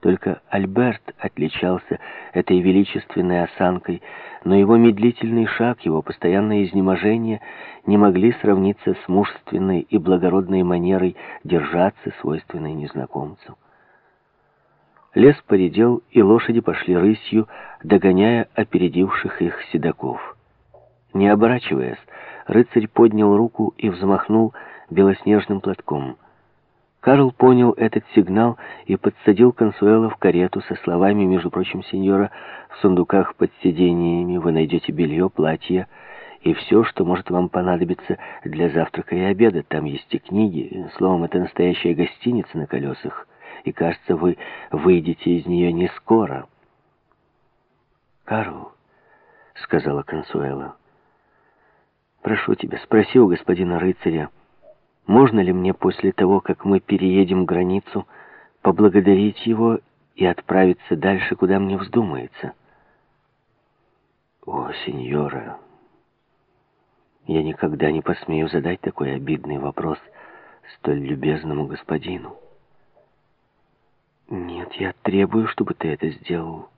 Только Альберт отличался этой величественной осанкой, но его медлительный шаг, его постоянное изнеможение не могли сравниться с мужественной и благородной манерой держаться, свойственной незнакомцу. Лес поредел, и лошади пошли рысью, догоняя опередивших их седаков. Не оборачиваясь, рыцарь поднял руку и взмахнул белоснежным платком — Карл понял этот сигнал и подсадил Консуэла в карету со словами, между прочим, сеньора, в сундуках под сидениями вы найдете белье, платье и все, что может вам понадобиться для завтрака и обеда. Там есть и книги. Словом, это настоящая гостиница на колесах, и, кажется, вы выйдете из нее не скоро. «Карл», — сказала Консуэла, — «прошу тебя, спроси у господина рыцаря, можно ли мне после того, как мы переедем границу, поблагодарить его и отправиться дальше, куда мне вздумается? О, сеньора, я никогда не посмею задать такой обидный вопрос столь любезному господину. Нет, я требую, чтобы ты это сделал.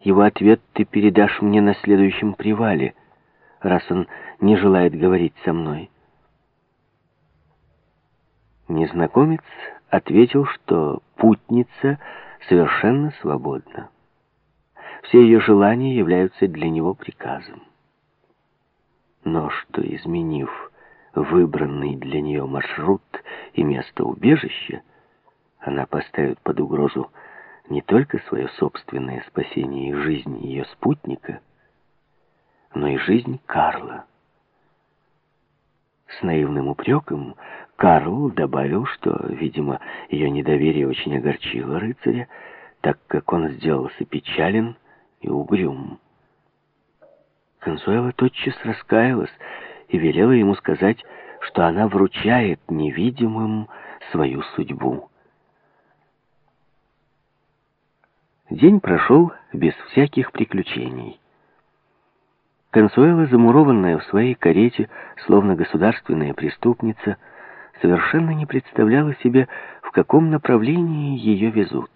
Его ответ ты передашь мне на следующем привале, раз он не желает говорить со мной. Незнакомец ответил, что путница совершенно свободна. Все ее желания являются для него приказом. Но что, изменив выбранный для нее маршрут и место убежища, она поставит под угрозу не только свое собственное спасение и жизнь ее спутника, но и жизнь Карла. Наивным упреком Карл добавил, что, видимо, ее недоверие очень огорчило рыцаря, так как он сделался печален и угрюм. Консуэла тотчас раскаялась и велела ему сказать, что она вручает невидимым свою судьбу. День прошел без всяких приключений. Консуэла, замурованная в своей карете, словно государственная преступница, совершенно не представляла себе, в каком направлении ее везут.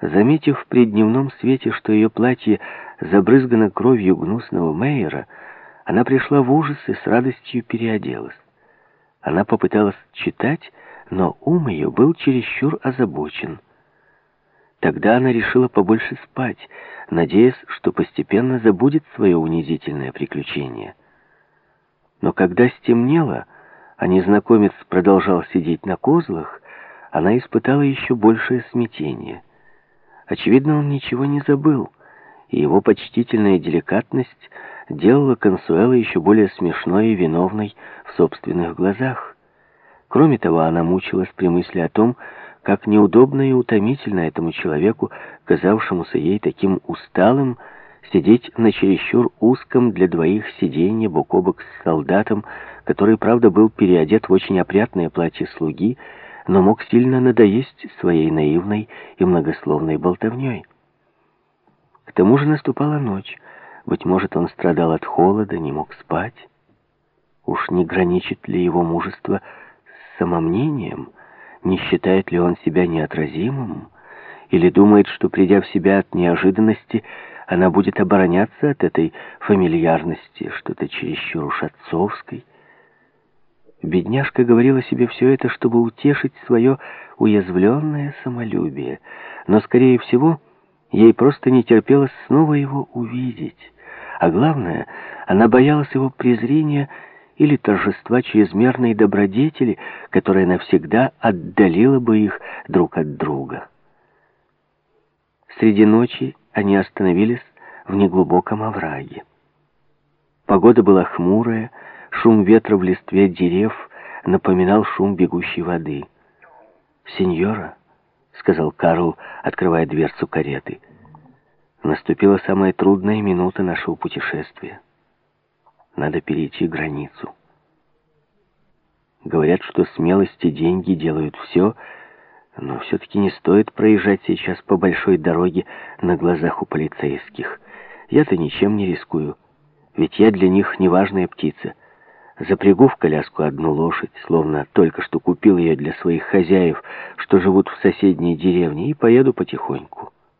Заметив при дневном свете, что ее платье забрызгано кровью гнусного Мейера, она пришла в ужас и с радостью переоделась. Она попыталась читать, но ум ее был чересчур озабочен — Тогда она решила побольше спать, надеясь, что постепенно забудет свое унизительное приключение. Но когда стемнело, а незнакомец продолжал сидеть на козлах, она испытала еще большее смятение. Очевидно, он ничего не забыл, и его почтительная деликатность делала Консуэла еще более смешной и виновной в собственных глазах. Кроме того, она мучилась при мысли о том, как неудобно и утомительно этому человеку, казавшемуся ей таким усталым, сидеть на чересчур узком для двоих сиденье бок о бок с солдатом, который, правда, был переодет в очень опрятное платье слуги, но мог сильно надоесть своей наивной и многословной болтовней. К тому же наступала ночь. Быть может, он страдал от холода, не мог спать. Уж не граничит ли его мужество с самомнением — не считает ли он себя неотразимым? Или думает, что, придя в себя от неожиданности, она будет обороняться от этой фамильярности, что-то чересчур уж отцовской? Бедняжка говорила себе все это, чтобы утешить свое уязвленное самолюбие. Но, скорее всего, ей просто не терпелось снова его увидеть. А главное, она боялась его презрения или торжества чрезмерной добродетели, которая навсегда отдалила бы их друг от друга. Среди ночи они остановились в неглубоком овраге. Погода была хмурая, шум ветра в листве дерев напоминал шум бегущей воды. «Сеньора», — сказал Карл, открывая дверцу кареты, — «наступила самая трудная минута нашего путешествия». Надо перейти границу. Говорят, что смелость и деньги делают все, но все-таки не стоит проезжать сейчас по большой дороге на глазах у полицейских. Я-то ничем не рискую, ведь я для них неважная птица. Запрягу в коляску одну лошадь, словно только что купил ее для своих хозяев, что живут в соседней деревне, и поеду потихоньку.